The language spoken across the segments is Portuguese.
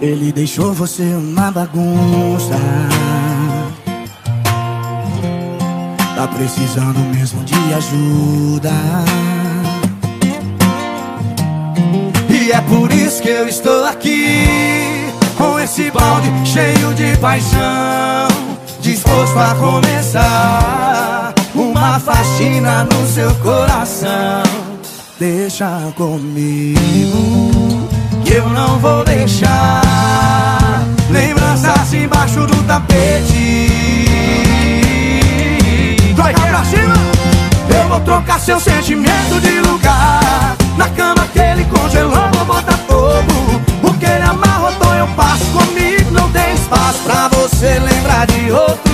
Ele deixou você uma bagunça. Tá precisando mesmo de ajuda. E é por isso que eu estou aqui, com esse balde cheio de paixão, disposto a começar uma faxina no seu coração. Deixa comigo, que eu não vou deixar tapete. Vai pra cima! Eu vou trocar seu sentimento de lugar. Na cama que ele congelou, vou botar fogo. O que ele amarrotou, eu passo comigo. Não tem espaço pra você lembrar de outro.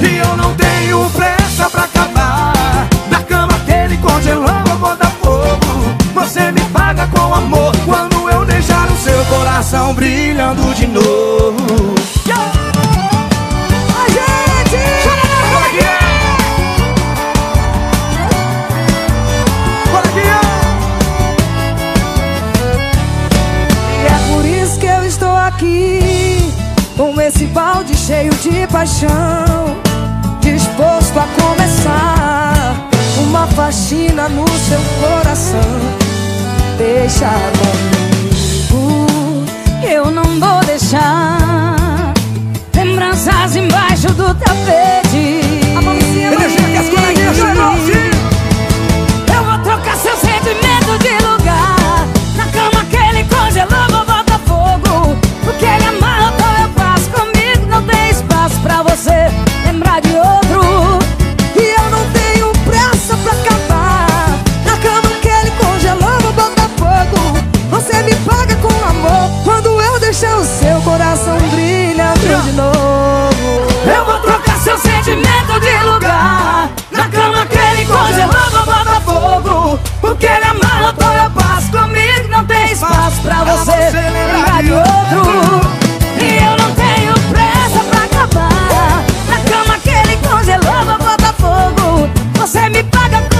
E eu não tenho pressa pra acabar. Na cama que ele congelou, vou botar fogo. Você me paga com amor quando eu deixar o seu coração brilhando de novo. Aqui, com esse balde cheio de paixão, disposto a começar uma faxina no seu coração. Deixa comigo, Eu não vou deixar lembranças embaixo do tapete. você lembrar de outro. E eu não tenho pressa pra acabar. Na cama que ele congelou vou botar fogo. Você me paga com amor. Quando eu deixar o seu coração brilhando de novo. Eu vou trocar seu sentimento de lugar. Na cama que ele congelou vou botar fogo. Porque ele amarra eu passo Comigo não tem espaço pra você. Me paga